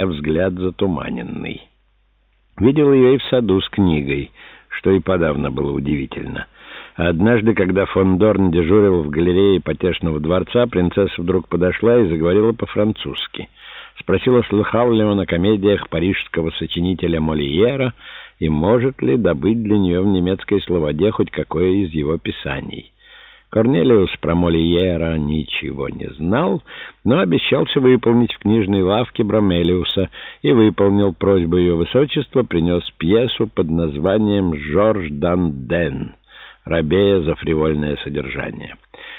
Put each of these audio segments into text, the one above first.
а взгляд затуманенный. Видел ее и в саду с книгой, что и подавно было удивительно. Однажды, когда фон Дорн дежурил в галерее потешного дворца, принцесса вдруг подошла и заговорила по-французски. Спросила, слыхал ли он о комедиях парижского сочинителя Мольера и может ли добыть для нее в немецкой словоде хоть какое из его писаний. Корнелиус про Мольера ничего не знал, но обещался выполнить в книжной лавке Бромелиуса и выполнил просьбу ее высочества, принес пьесу под названием «Жорж Данден», рабея за фривольное содержание.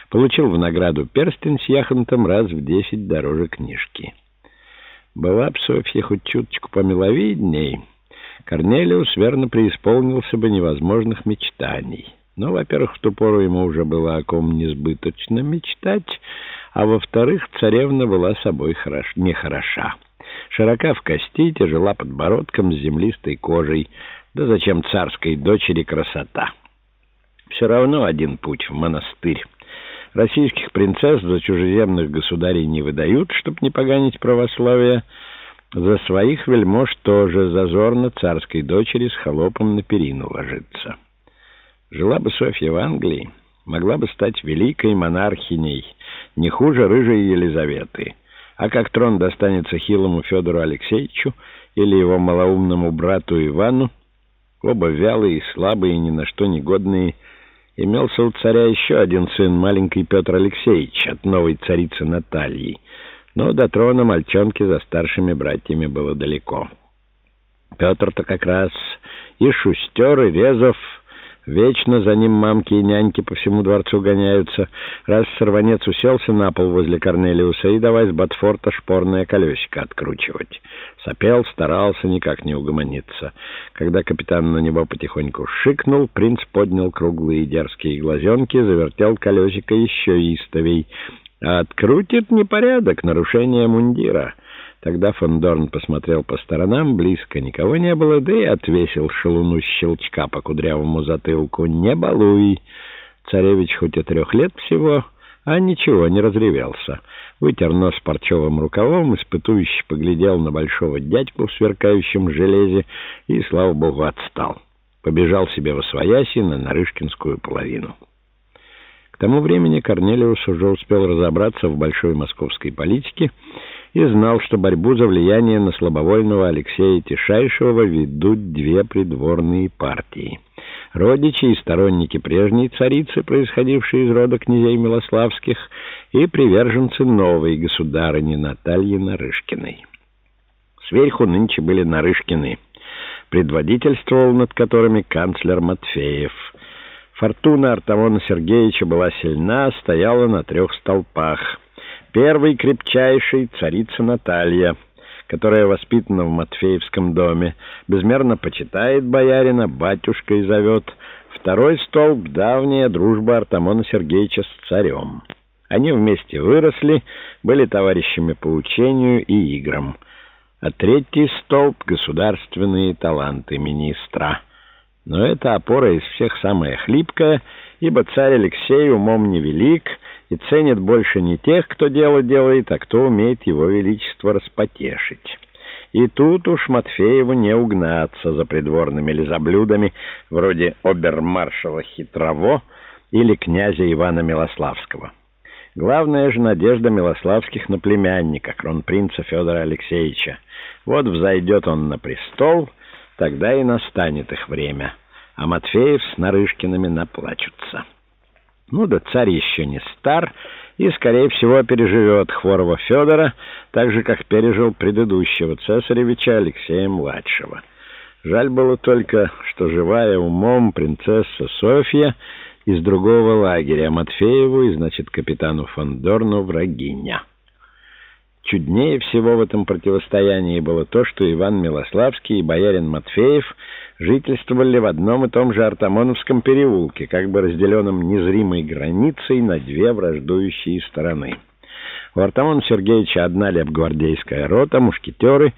Получил в награду перстень с яхонтом раз в десять дороже книжки. Была б Софья хоть чуточку помиловидней, Корнелиус верно преисполнился бы невозможных мечтаний. Но, во-первых, в ту пору ему уже было о ком несбыточно мечтать, а во-вторых, царевна была собой хорош... нехороша. Широка в кости, тяжела подбородком с землистой кожей. Да зачем царской дочери красота? Все равно один путь в монастырь. Российских принцесс за чужеземных государей не выдают, чтоб не поганить православие. За своих вельмож тоже зазорно царской дочери с холопом на перину ложиться. Жила бы Софья в Англии, могла бы стать великой монархиней, не хуже рыжей Елизаветы. А как трон достанется хилому Федору Алексеевичу или его малоумному брату Ивану, оба вялые, слабые, ни на что негодные, имелся у царя еще один сын, маленький Петр Алексеевич, от новой царицы Натальи. Но до трона мальчонки за старшими братьями было далеко. Петр-то как раз и шустер, и резов, Вечно за ним мамки и няньки по всему дворцу гоняются. Раз сорванец уселся на пол возле Корнелиуса и давай с Ботфорта шпорное колесико откручивать. Сопел, старался, никак не угомониться. Когда капитан на него потихоньку шикнул, принц поднял круглые дерзкие глазенки, завертел колесико еще истовей. Открутит непорядок, нарушение мундира. Тогда Фондорн посмотрел по сторонам, близко никого не было, да и отвесил шалуну щелчка по кудрявому затылку. «Не балуй!» Царевич хоть и трех лет всего, а ничего, не разревелся. Вытер нос парчевым рукавом, испытующе поглядел на большого дядьку в сверкающем железе и, слава богу, отстал. Побежал себе во свояси на Нарышкинскую половину. К тому времени Корнелиус уже успел разобраться в большой московской политике и знал, что борьбу за влияние на слабовольного Алексея Тишайшего ведут две придворные партии. Родичи и сторонники прежней царицы, происходившие из рода князей Милославских, и приверженцы новой государыни Натальи Нарышкиной. Сверху нынче были Нарышкины, предводительствовал над которыми канцлер Матфеев. Фортуна Артамона Сергеевича была сильна, стояла на трех столпах — Первый крепчайший — царица Наталья, которая воспитана в Матфеевском доме, безмерно почитает боярина, батюшкой зовет. Второй столб — давняя дружба Артамона Сергеевича с царем. Они вместе выросли, были товарищами по учению и играм. А третий столб — государственные таланты министра. Но эта опора из всех самая хлипкая, ибо царь Алексей умом невелик — и ценит больше не тех, кто дело делает, а кто умеет его величество распотешить. И тут уж Матфееву не угнаться за придворными лизоблюдами вроде обермаршала Хитрово или князя Ивана Милославского. Главная же надежда Милославских на племянника, кронпринца Федора Алексеевича. Вот взойдет он на престол, тогда и настанет их время, а Матфеев с Нарышкиными наплачутся». Ну да царь еще не стар и, скорее всего, переживет Хворова Федора, так же, как пережил предыдущего цесаревича Алексея-младшего. Жаль было только, что живая умом принцесса Софья из другого лагеря, Матфееву и, значит, капитану Фондорну врагиня. Чуднее всего в этом противостоянии было то, что Иван Милославский и боярин Матфеев жительствовали в одном и том же Артамоновском переулке, как бы разделенном незримой границей на две враждующие стороны. У Артамона Сергеевича одна лепгвардейская рота, мушкетеры,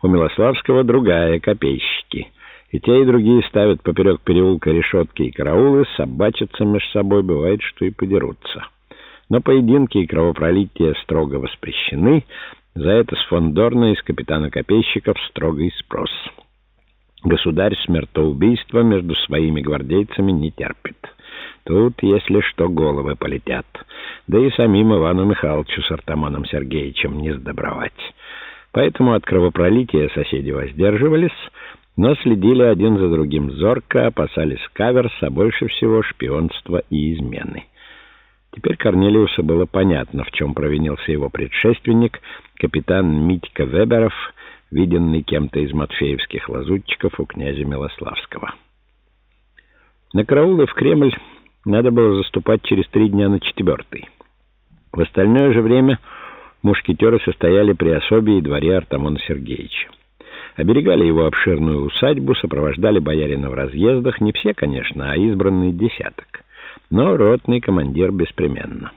у Милославского другая, копейщики. И те, и другие ставят поперек переулка решетки и караулы, собачатся между собой, бывает, что и подерутся. Но поединки и кровопролитие строго воспрещены, За это с фон Дорна из капитана Копейщиков строгий спрос. Государь смертоубийства между своими гвардейцами не терпит. Тут, если что, головы полетят. Да и самим Ивану Михайловичу с Артамоном Сергеевичем не сдобровать. Поэтому от кровопролития соседи воздерживались, но следили один за другим зорко, опасались каверса, а больше всего шпионства и измены. Теперь Корнелиусу было понятно, в чем провинился его предшественник, капитан Митька Веберов, виденный кем-то из матфеевских лазутчиков у князя Милославского. На караулы в Кремль надо было заступать через три дня на четвертый. В остальное же время мушкетеры состояли при особе и дворе Артамона Сергеевича. Оберегали его обширную усадьбу, сопровождали боярина в разъездах, не все, конечно, а избранный десяток. Но ротный командир беспременно.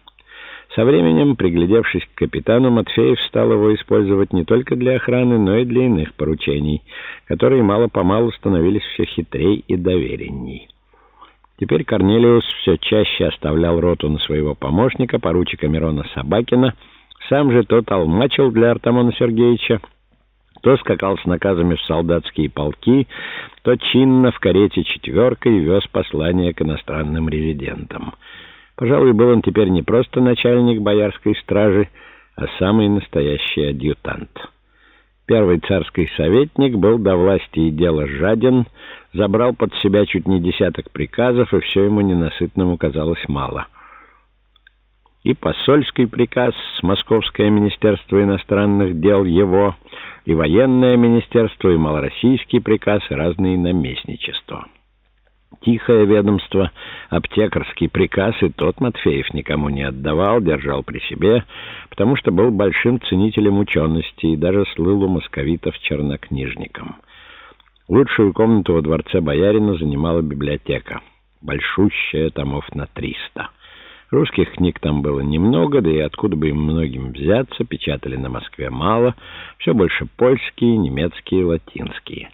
Со временем, приглядевшись к капитану, Матфеев стал его использовать не только для охраны, но и для иных поручений, которые мало-помалу становились все хитрей и доверенней. Теперь Корнелиус все чаще оставлял роту на своего помощника, поручика Мирона Собакина. Сам же тот алмачил для Артамона Сергеевича, то скакал с наказами в солдатские полки, то чинно в карете четверкой вез послание к иностранным резидентам. Пожалуй, был он теперь не просто начальник боярской стражи, а самый настоящий адъютант. Первый царский советник был до власти и дела жаден, забрал под себя чуть не десяток приказов, и все ему ненасытному казалось мало. И посольский приказ, Московское министерство иностранных дел его, и военное министерство, и малороссийский приказ, и разные наместничества. Тихое ведомство, аптекарский приказ, и тот Матфеев никому не отдавал, держал при себе, потому что был большим ценителем учености и даже слыл у московитов чернокнижником. Лучшую комнату во дворце боярина занимала библиотека, большущая томов на триста. Русских книг там было немного, да и откуда бы им многим взяться, печатали на Москве мало, все больше польские, немецкие, латинские.